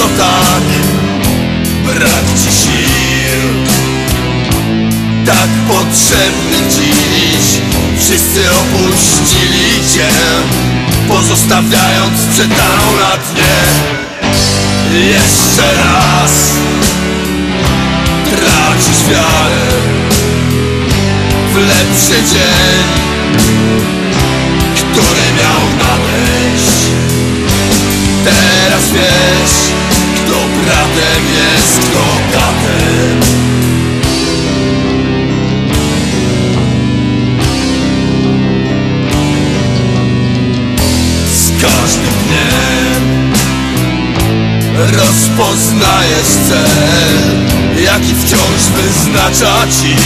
mocno tak Brak ci sił. Tak potrzebny dziś Wszyscy opuścili cię Pozostawiając przetarą na dnie. Jeszcze raz Tracisz wiarę W lepszy dzień Który miał nadejść. Teraz wiesz bratem jest, kto katem Z każdym dniem Rozpoznajesz cel Jaki wciąż wyznacza ci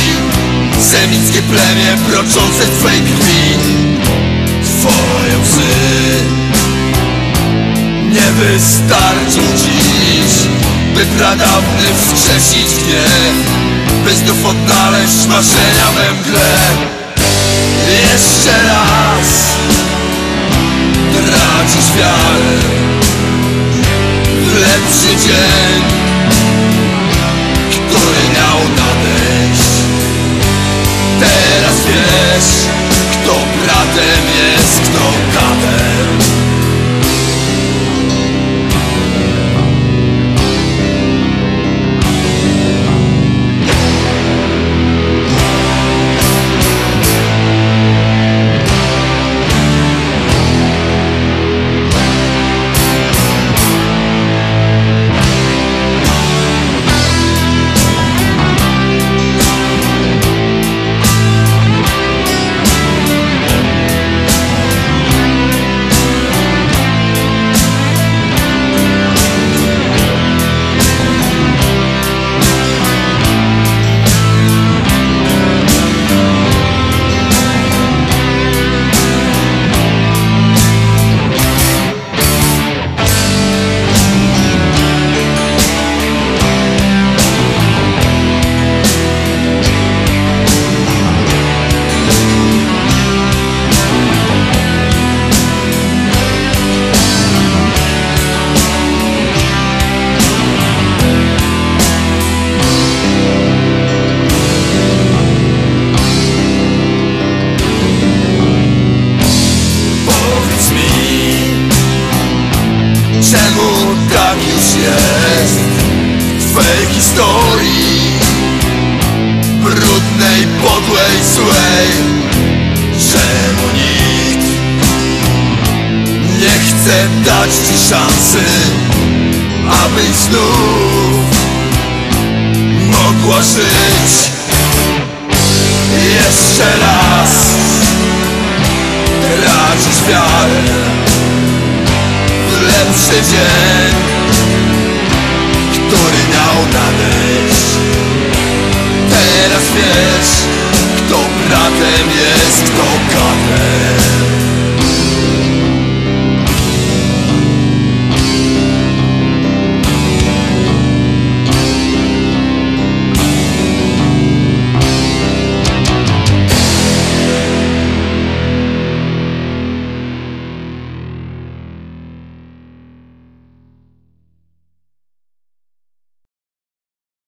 Semickie plemię broczące w twej krwi. Twoje łzy Nie wystarczą dziś By pradawny wskrzesić gniew By znów odnaleźć marzenia we mgle. Jeszcze raz Tracisz wiarę W lepszy dzień tak już jest. W Twej historii Brudnej, podłej, złej. Czemu nikt Nie chce dać Ci szansy Abyś znów Mogła żyć? Jeszcze raz tracisz wiarę lepszy dzień,